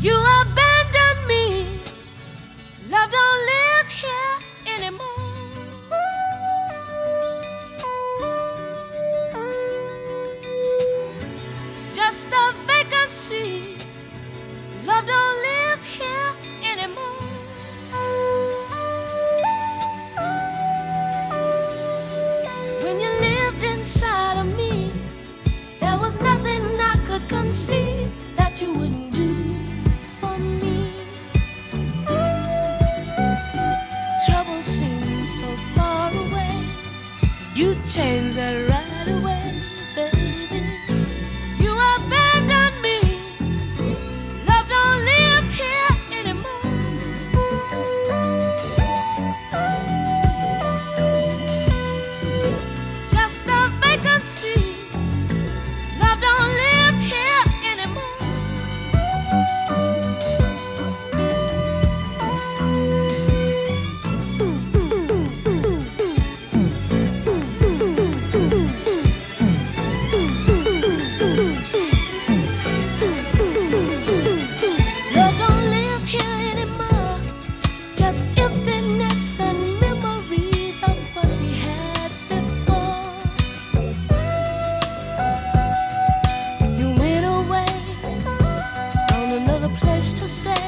You abandoned me. Love don't Just a vacancy. Love don't live here anymore. When you lived inside of me, there was nothing I could conceive that you wouldn't do for me. Trouble seems so far away. You changed that right away, stay,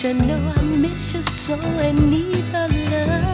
Don't you know I miss you so and need your love?